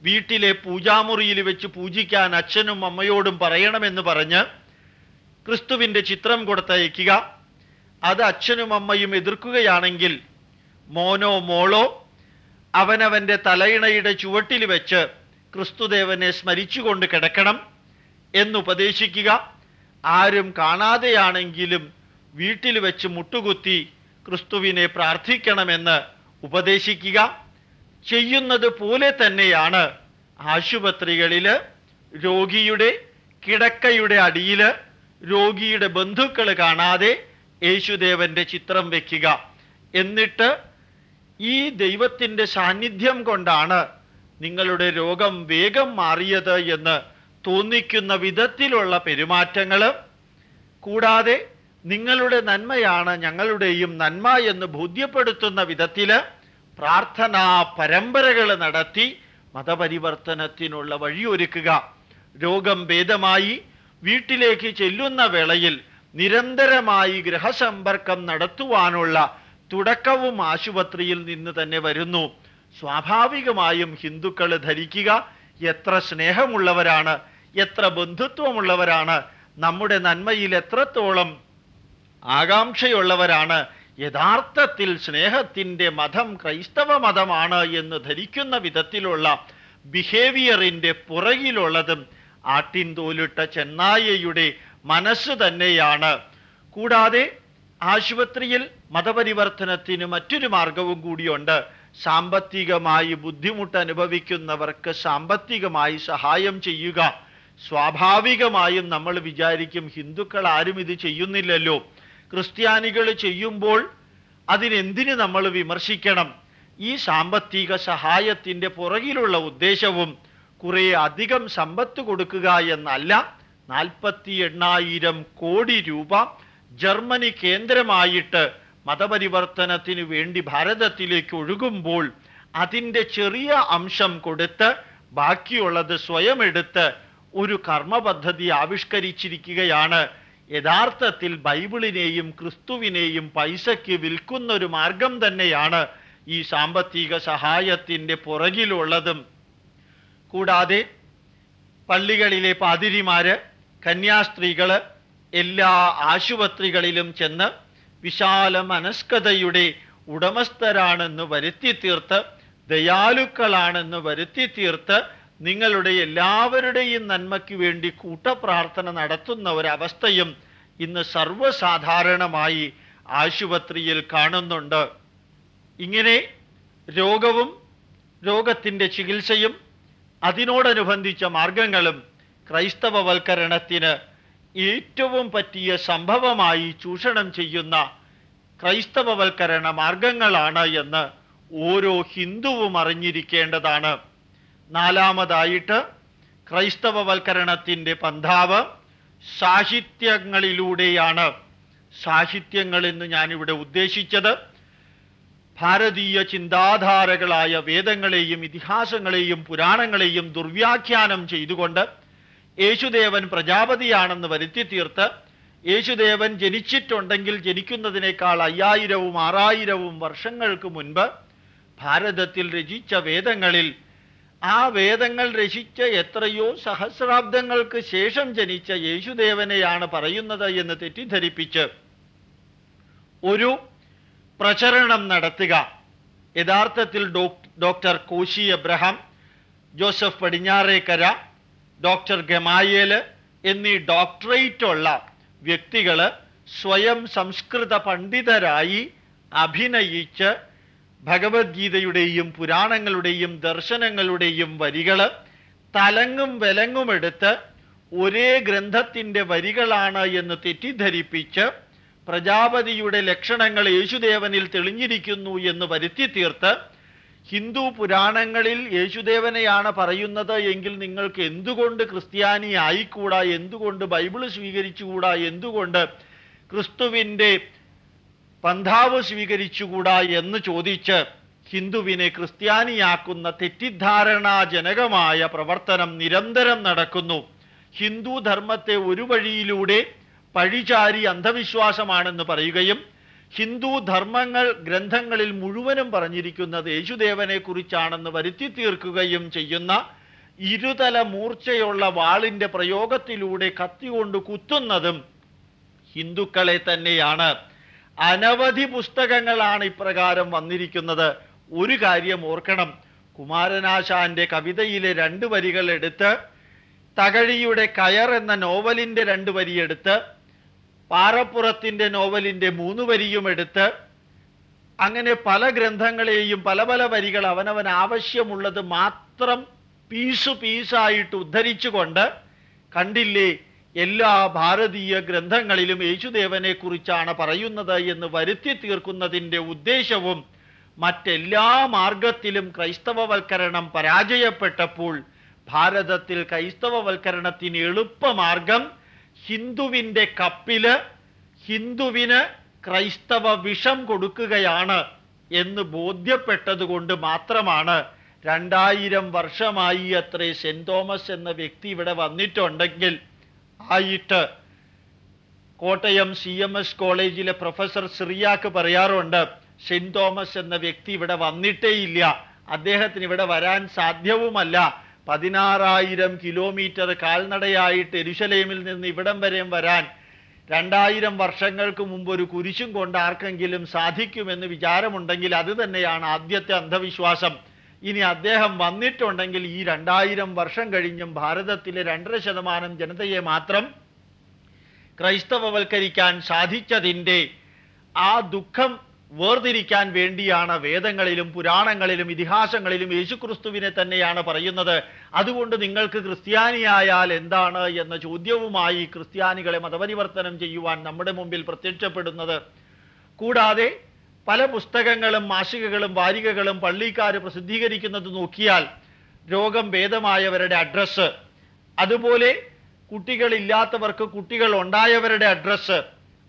Speaker 1: വീട്ടിലെ പൂജാമുറിയിൽ വെച്ച് പൂജിക്കാൻ അച്ഛനും അമ്മയോടും പറയണമെന്ന് പറഞ്ഞ് ക്രിസ്തുവിന്റെ ചിത്രം കൊടുത്തയക്കുക അത് അച്ഛനും അമ്മയും എതിർക്കുകയാണെങ്കിൽ മോനോ മോളോ അവനവന്റെ തലയിണയുടെ ചുവട്ടിൽ വെച്ച് ക്രിസ്തുദേവനെ സ്മരിച്ചുകൊണ്ട് കിടക്കണം എന്നുപദേശിക്കുക. ആരും കാണാതെയാണെങ്കിലും വീട്ടിൽ വെച്ച് മുട്ടുകുത്തി ക്രിസ്തുവിനെ പ്രാർത്ഥിക്കണമെന്ന് ഉപദേശിക്കുക. ചെയ്യുന്നത് പോലെ തന്നെയാണ് ആശുപത്രികളിൽ രോഗിയുടെ കിടക്കയുടെ അടിയിൽ രോഗിയുടെ ബന്ധുക്കൾ കാണാതെ യേശുദേവന്റെ ചിത്രം വയ്ക്കുക എന്നിട്ട് ഈ ദൈവത്തിന്റെ സാന്നിധ്യം കൊണ്ടാണ് നിങ്ങളുടെ രോഗം വേഗം മാറിയത് എന്ന് തോന്നിക്കുന്ന വിധത്തിലുള്ള പെരുമാറ്റങ്ങൾ കൂടാതെ നിങ്ങളുടെ നന്മയാണ് ഞങ്ങളുടെയും നന്മ എന്ന് ബോധ്യപ്പെടുത്തുന്ന വിധത്തിൽ പ്രാർത്ഥനാ പരമ്പരകൾ നടത്തി മതപരിവർത്തനത്തിനുള്ള വഴിയൊരുക്കുക. രോഗം ഭേദമായി വീട്ടിലേക്ക് ചെല്ലുന്ന വേളയിൽ നിരന്തരമായി ഗൃഹസമ്പർക്കം നടത്തുവാനുള്ള തുടക്കവും ആശുപത്രിയിൽ നിന്ന് തന്നെ വരുന്നു. സ്വാഭാവികമായും ഹിന്ദുക്കൾ ധരിക്കുക എത്ര സ്നേഹമുള്ളവരാണ് എത്ര ബന്ധുത്വമുള്ളവരാണ് നമ്മുടെ നന്മയിൽ എത്രത്തോളം ആകാംക്ഷയുള്ളവരാണ് യഥാർത്ഥത്തിൽ സ്നേഹത്തിന്റെ മതം ക്രൈസ്തവ മതമാണ് എന്ന് ധരിക്കുന്ന വിധത്തിലുള്ള ബിഹേവിയറിന്റെ പുറകിലുള്ളതും ആട്ടിൻ തോലിട്ട ചെന്നായയുടെ മനസ്സ് തന്നെയാണ്. കൂടാതെ ആശുപത്രിയിൽ മതപരിവർത്തനത്തിന് മറ്റൊരു മാർഗവും കൂടിയുണ്ട്. സാമ്പത്തികമായി ബുദ്ധിമുട്ട് അനുഭവിക്കുന്നവർക്ക് സാമ്പത്തികമായി സഹായം ചെയ്യുക. സ്വാഭാവികമായും നമ്മൾ വിചാരിക്കും ഹിന്ദുക്കൾ ആരും ഇത് ചെയ്യുന്നില്ലല്ലോ. ക്രിസ്ത്യാനികൾ ചെയ്യുമ്പോൾ അതിനെന്തിന് നമ്മൾ വിമർശിക്കണം? ഈ സാമ്പത്തിക സഹായത്തിന്റെ പുറകിലുള്ള ഉദ്ദേശവും കുറേ അധികം സമ്പത്ത് കൊടുക്കുക എന്നല്ല നാൽപ്പത്തി എണ്ണായിരം കോടി രൂപ ജർമ്മനി കേന്ദ്രമായിട്ട് മതപരിവർത്തനത്തിന് വേണ്ടി ഭാരതത്തിലേക്ക് ഒഴുകുമ്പോൾ അതിന്റെ ചെറിയ അംശം കൊടുത്ത് ബാക്കിയുള്ളത് സ്വയം എടുത്ത് ഒരു കർമ്മപദ്ധതി ആവിഷ്കരിച്ചിരിക്കുകയാണ്. യഥാർത്ഥത്തിൽ ബൈബിളിനെയും ക്രിസ്തുവിനെയും പൈസയ്ക്ക് വിൽക്കുന്ന ഒരു മാർഗം തന്നെയാണ് ഈ സാമ്പത്തിക സഹായത്തിന്റെ പുറകിലുള്ളതും. കൂടാതെ പള്ളികളിലെ പാതിരിമാര് കന്യാസ്ത്രീകൾ എല്ലാ ആശുപത്രികളിലും ചെന്ന് വിശാല മനസ്കതയുടെ ഉടമസ്ഥരാണെന്ന് വരുത്തി തീർത്ത് ദയാലുക്കളാണെന്ന് വരുത്തി തീർത്ത് നിങ്ങളുടെ എല്ലാവരുടെയും നന്മയ്ക്ക് വേണ്ടി കൂട്ടപ്രാർത്ഥന നടത്തുന്ന ഒരവസ്ഥയും ഇന്ന് സർവസാധാരണമായി ആശുപത്രിയിൽ കാണുന്നുണ്ട്. ഇങ്ങനെ രോഗവും രോഗത്തിന്റെ ചികിത്സയും അതിനോടനുബന്ധിച്ച മാർഗങ്ങളും ക്രൈസ്തവവൽക്കരണത്തിന് ഏറ്റവും പറ്റിയ സംഭവമായി ചൂഷണം ചെയ്യുന്ന ക്രൈസ്തവവൽക്കരണ മാർഗങ്ങളാണ് എന്ന് ഓരോ ഹിന്ദുവും അറിഞ്ഞിരിക്കേണ്ടതാണ്. നാലാമതായിട്ട് ക്രൈസ്തവവൽക്കരണത്തിന്റെ പന്ഥാവ് സാഹിത്യങ്ങളിലൂടെയാണ്. സാഹിത്യങ്ങൾ എന്ന് ഞാനിവിടെ ഉദ്ദേശിച്ചത് ഭാരതീയ ചിന്താധാരകളായ വേദങ്ങളെയും ഇതിഹാസങ്ങളെയും പുരാണങ്ങളെയും ദുർവ്യാഖ്യാനം ചെയ്തുകൊണ്ട് യേശുദേവൻ പ്രജാപതിയാണെന്ന് വരുത്തി തീർത്ത് യേശുദേവൻ ജനിച്ചിട്ടുണ്ടെങ്കിൽ ജനിക്കുന്നതിനേക്കാൾ അയ്യായിരവും ആറായിരവും വർഷങ്ങൾക്ക് മുൻപ് ഭാരതത്തിൽ രചിച്ച വേദങ്ങളിൽ ആ വേദങ്ങൾ രചിച്ച എത്രയോ സഹസ്രാബ്ദങ്ങൾക്ക് ശേഷം ജനിച്ച യേശുദേവനെയാണ് പറയുന്നത് എന്ന് തെറ്റിദ്ധരിപ്പിച്ച് ഒരു പ്രചരണം നടത്തുക. യഥാർത്ഥത്തിൽ ഡോക്ടർ കോശി എബ്രഹാം ജോസഫ് പടിഞ്ഞാറേക്കര ഡോക്ടർ ഗമായേൽ എന്നീ ഡോക്ടറേറ്റ് ഉള്ള വ്യക്തികൾ സ്വയം സംസ്കൃത പണ്ഡിതരായി അഭിനയിച്ച് ഭഗവത്ഗീതയുടെയും പുരാണങ്ങളുടെയും ദർശനങ്ങളുടെയും വരികൾ തലങ്ങും വിലങ്ങുമെടുത്ത് ഒരേ ഗ്രന്ഥത്തിന്റെ വരികളാണ് എന്ന് തെറ്റിദ്ധരിപ്പിച്ച് പ്രജാപതിയുടെ ലക്ഷണങ്ങൾ യേശുദേവനിൽ തെളിഞ്ഞിരിക്കുന്നു എന്ന് വരുത്തി തീർത്ത് ഹിന്ദു പുരാണങ്ങളിൽ യേശുദേവനെയാണ് പറയുന്നത് എങ്കിൽ നിങ്ങൾക്ക് എന്തുകൊണ്ട് ക്രിസ്ത്യാനി ആയിക്കൂടാ? എന്തുകൊണ്ട് ബൈബിൾ സ്വീകരിച്ചുകൂടാ? എന്തുകൊണ്ട് ക്രിസ്തുവിന്റെ പന്ഥാവ് സ്വീകരിച്ചുകൂടാ? എന്ന് ചോദിച്ച് ഹിന്ദുവിനെ ക്രിസ്ത്യാനിയാക്കുന്ന തെറ്റിദ്ധാരണാജനകമായ പ്രവർത്തനം നിരന്തരം നടക്കുന്നു. ഹിന്ദു ധർമ്മത്തെ ഒരു വഴിയിലൂടെ പഴിചാരി അന്ധവിശ്വാസമാണെന്ന് പറയുകയും ഹിന്ദു ധർമ്മങ്ങൾ ഗ്രന്ഥങ്ങളിൽ മുഴുവനും പറഞ്ഞിരിക്കുന്നത് യേശുദേവനെ കുറിച്ചാണെന്ന് വരുത്തി തീർക്കുകയും ചെയ്യുന്ന ഇരുതല മൂർച്ചയുള്ള വാളിന്റെ പ്രയോഗത്തിലൂടെ കത്തിക്കൊണ്ട് കുത്തുന്നതും ഹിന്ദുക്കളെ തന്നെയാണ്. അനവധി പുസ്തകങ്ങളാണ് ഇപ്രകാരം വന്നിരിക്കുന്നത്. ഒരു കാര്യം ഓർക്കണം. കുമാരനാശാന്റെ കവിതയിലെ രണ്ട് വരികൾ എടുത്ത് തകഴിയുടെ കയർ എന്ന നോവലിന്റെ രണ്ട് വരി എടുത്ത് നോവലിന്റെ മൂന്ന് വരിയും എടുത്ത് അങ്ങനെ പല ഗ്രന്ഥങ്ങളെയും പല പല വരികൾ അവനവൻ ആവശ്യമുള്ളത് മാത്രം പീസു പീസായിട്ട് ഉദ്ധരിച്ചുകൊണ്ട് കണ്ടില്ലേ എല്ലാ ഭാരതീയ ഗ്രന്ഥങ്ങളിലും യേശുദേവനെ കുറിച്ചാണ് പറയുന്നത് എന്ന് വരുത്തി തീർക്കുന്നതിന്റെ ഉദ്ദേശവും മറ്റെല്ലാ മാർഗത്തിലും ക്രൈസ്തവവൽക്കരണം പരാജയപ്പെട്ടപ്പോൾ ഭാരതത്തിൽ ക്രൈസ്തവവൽക്കരണത്തിന് എളുപ്പമാർഗം ഹിന്ദുവിന്റെ കപ്പിൽ ഹിന്ദുവിന് ക്രൈസ്തവ വിഷം കൊടുക്കുകയാണ് എന്ന് ബോധ്യപ്പെട്ടതുകൊണ്ട് മാത്രമാണ് രണ്ടായിരം വർഷമായി അത്രേ സെന്റ് തോമസ് എന്ന വ്യക്തി ഇവിടെ വന്നിട്ടുണ്ടെങ്കിൽ ആയിട്ട് കോട്ടയം സി എം എസ് കോളേജിലെ പ്രൊഫസർ സിറിയാക്ക് പറയാറുണ്ട് സെന്റ് തോമസ് എന്ന വ്യക്തി ഇവിടെ വന്നിട്ടേ ഇല്ല അദ്ദേഹത്തിന് ഇവിടെ വരാൻ സാധ്യവുമല്ല. പതിനാറായിരം കിലോമീറ്റർ കാൽനടയായിട്ട് എരുശലേമിൽ നിന്ന് ഇവിടം വരെയും വരാൻ രണ്ടായിരം വർഷങ്ങൾക്ക് മുമ്പ് ഒരു കുരിശും കൊണ്ട് ആർക്കെങ്കിലും സാധിക്കുമെന്ന് വിചാരമുണ്ടെങ്കിൽ അത് തന്നെയാണ് ആദ്യത്തെ അന്ധവിശ്വാസം. ഇനി അദ്ദേഹം വന്നിട്ടുണ്ടെങ്കിൽ ഈ രണ്ടായിരം വർഷം കഴിഞ്ഞും ഭാരതത്തിലെ രണ്ടര ശതമാനം ജനതയെ മാത്രം ക്രൈസ്തവവൽക്കരിക്കാൻ സാധിച്ചതിന്റെ ആ ദുഃഖം വേർതിരിക്കാൻ വേണ്ടിയാണ് വേദങ്ങളിലും പുരാണങ്ങളിലും ഇതിഹാസങ്ങളിലും യേശുക്രിസ്തുവിനെ തന്നെയാണ് പറയുന്നത്. അതുകൊണ്ട് നിങ്ങൾക്ക് ക്രിസ്ത്യാനിയായാൽ എന്താണ് എന്ന ചോദ്യവുമായി ക്രിസ്ത്യാനികളെ മതപരിവർത്തനം ചെയ്യുവാൻ നമ്മുടെ മുമ്പിൽ പ്രത്യക്ഷപ്പെടുന്നത്. കൂടാതെ പല പുസ്തകങ്ങളും മാസികകളും വാരികകളും പള്ളിക്കാർ പ്രസിദ്ധീകരിക്കുന്നത് നോക്കിയാൽ രോഗം ഭേദമായവരുടെ അഡ്രസ്സ് അതുപോലെ കുട്ടികളില്ലാത്തവർക്ക് കുട്ടികൾ ഉണ്ടായവരുടെ അഡ്രസ്സ്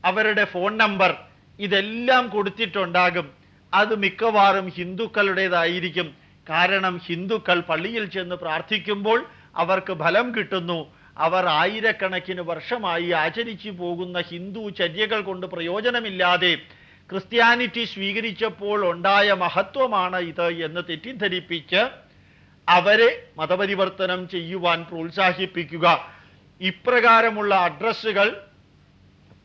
Speaker 1: അവരുടെ ഫോൺ നമ്പർ ഇതെല്ലാം കൊടുത്തിട്ടുണ്ടാകും. അത് മിക്കവാറും ഹിന്ദുക്കളുടേതായിരിക്കും. കാരണം ഹിന്ദുക്കൾ പള്ളിയിൽ ചെന്ന് പ്രാർത്ഥിക്കുമ്പോൾ അവർക്ക് ഫലം കിട്ടുന്നു. അവർ ആയിരക്കണക്കിന് വർഷമായി ആചരിച്ചു പോകുന്ന ഹിന്ദു ചര്യകൾ കൊണ്ട് പ്രയോജനമില്ലാതെ ക്രിസ്ത്യാനിറ്റി സ്വീകരിച്ചപ്പോൾ ഉണ്ടായ മഹത്വമാണ് ഇത് എന്ന് തെറ്റിദ്ധരിപ്പിച്ച് അവരെ മതപരിവർത്തനം ചെയ്യുവാൻ പ്രോത്സാഹിപ്പിക്കുക. ഇപ്രകാരമുള്ള അഡ്രസ്സുകൾ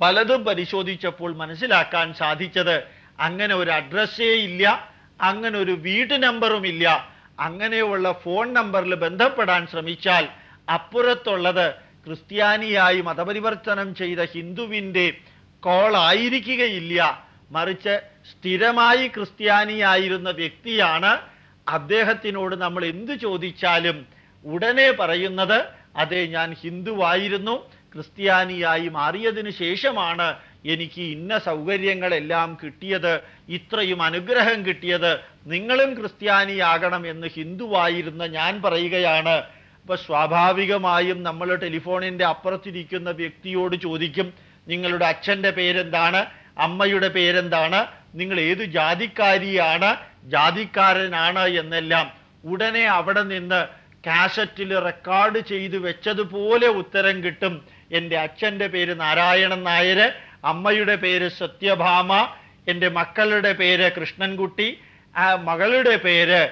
Speaker 1: പലതും പരിശോധിച്ചപ്പോൾ മനസ്സിലാക്കാൻ സാധിച്ചത് അങ്ങനെ ഒരു അഡ്രസ്സേ ഇല്ല അങ്ങനെ ഒരു വീട്ട് നമ്പറും ഇല്ല. അങ്ങനെയുള്ള ഫോൺ നമ്പറിൽ ബന്ധപ്പെടാൻ ശ്രമിച്ചാൽ അപ്പുറത്തുള്ളത് ക്രിസ്ത്യാനിയായി മതപരിവർത്തനം ചെയ്ത ഹിന്ദുവിന്റെ കോൾ ആയിരിക്കുകയില്ല. മറിച്ച് സ്ഥിരമായി ക്രിസ്ത്യാനിയായിരുന്ന വ്യക്തിയാണ് അദ്ദേഹത്തിനോട് നമ്മൾ എന്ത് ചോദിച്ചാലും ഉടനെ പറയുന്നത് അതെ ഞാൻ ഹിന്ദുവായിരുന്നു. ക്രിസ്ത്യാനിയായി മാറിയതിനു ശേഷമാണ് എനിക്ക് ഇന്ന സൗകര്യങ്ങളെല്ലാം കിട്ടിയത് ഇത്രയും അനുഗ്രഹം കിട്ടിയത്. നിങ്ങളും ക്രിസ്ത്യാനിയാകണം എന്ന് ഹിന്ദുവായിരുന്ന ഞാൻ പറയുകയാണ്. അപ്പോൾ സ്വാഭാവികമായും നമ്മൾ ടെലിഫോണിന്റെ അപ്പുറത്തിരിക്കുന്ന വ്യക്തിയോട് ചോദിക്കും നിങ്ങളുടെ അച്ഛന്റെ പേരെന്താണ്? അമ്മയുടെ പേരെന്താണ്? നിങ്ങൾ ഏത് ജാതിക്കാരിയാണ്? ജാതിക്കാരനാണ്? എന്നെല്ലാം. ഉടനെ അവിടെ നിന്ന് കാസറ്റിൽ റെക്കോർഡ് ചെയ്തു വെച്ചതുപോലെ ഉത്തരം കിട്ടും. എന്റെ അച്ഛന്റെ പേര് നാരായണൻ നായർ അമ്മയുടെ പേര് സത്യഭാമ എന്റെ മക്കളുടെ പേര് കൃഷ്ണൻകുട്ടി ആ മകളുടെ പേര്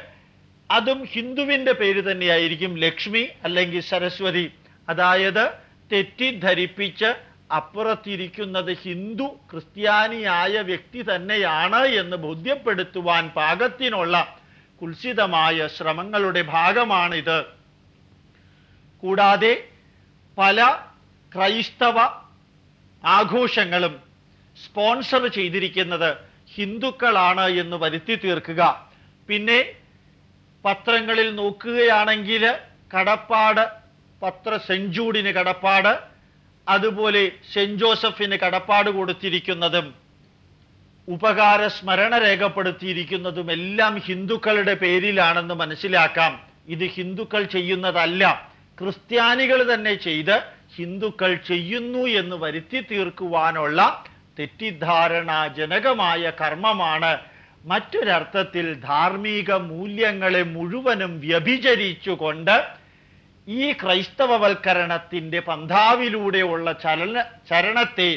Speaker 1: അതും ഹിന്ദുവിന്റെ പേര് തന്നെയായിരിക്കും ലക്ഷ്മി അല്ലെങ്കിൽ സരസ്വതി. അതായത് തെറ്റിദ്ധരിപ്പിച്ച് അപ്പുറത്തിരിക്കുന്നത് ഹിന്ദു ക്രിസ്ത്യാനിയായ വ്യക്തി തന്നെയാണ് എന്ന് ബോധ്യപ്പെടുത്തുവാൻ പാകത്തിനുള്ള കുൽസിതമായ ശ്രമങ്ങളുടെ ഭാഗമാണിത്. കൂടാതെ പല ക്രൈസ്തവ ആഘോഷങ്ങളും സ്പോൺസർ ചെയ്തിരിക്കുന്നത് ഹിന്ദുക്കളാണ് എന്ന് വരുത്തി തീർക്കുക. പിന്നെ പത്രങ്ങളിൽ നോക്കുകയാണെങ്കിൽ കടപ്പാട് പത്ര സെഞ്ചൂഡിന് ജൂഡിന് കടപ്പാട് അതുപോലെ സെന്റ് ജോസഫിന് കടപ്പാട് കൊടുത്തിരിക്കുന്നതും ഉപകാര സ്മരണ രേഖപ്പെടുത്തിയിരിക്കുന്നതും എല്ലാം ഹിന്ദുക്കളുടെ പേരിലാണെന്ന് മനസ്സിലാക്കാം. ഇത് ഹിന്ദുക്കൾ ചെയ്യുന്നതല്ല. ക്രിസ്ത്യാനികൾ തന്നെ ചെയ്ത് ഹിന്ദുക്കൾ ചെയ്യുന്നു എന്ന് വരുത്തി തീർക്കുവാനുള്ള തെറ്റിദ്ധാരണാജനകമായ കർമ്മമാണ് മറ്റൊരർത്ഥത്തിൽ ധാർമ്മിക മൂല്യങ്ങളെ മുഴുവനും വ്യഭിചരിച്ചുകൊണ്ട് ഈ ക്രൈസ്തവവൽക്കരണത്തിന്റെ പന്ഥാവിലൂടെയുള്ള ചലന ചരണത്തെ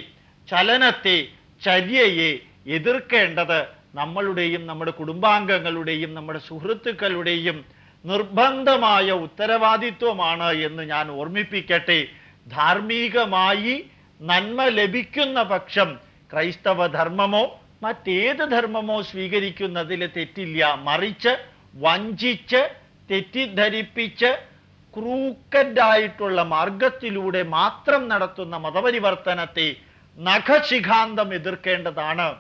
Speaker 1: ചലനത്തെ ചര്യയെ എതിർക്കേണ്ടത് നമ്മളുടെയും നമ്മുടെ കുടുംബാംഗങ്ങളുടെയും നമ്മുടെ സുഹൃത്തുക്കളുടെയും നിർബന്ധമായ ഉത്തരവാദിത്വമാണ് എന്ന് ഞാൻ ഓർമ്മിപ്പിക്കട്ടെ. ധാർമ്മികമായി നന്മ ലഭിക്കുന്ന പക്ഷം ക്രൈസ്തവ ധർമ്മമോ മറ്റേത് ധർമ്മമോ സ്വീകരിക്കുന്നതിൽ തെറ്റില്ല. മറിച്ച് വഞ്ചിച്ച് തെറ്റിദ്ധരിപ്പിച്ച് ക്രൂക്കഡായിട്ടുള്ള മാർഗത്തിലൂടെ മാത്രം നടത്തുന്ന മതപരിവർത്തനത്തെ നഖശിഖാന്തം എതിർക്കേണ്ടതാണ്.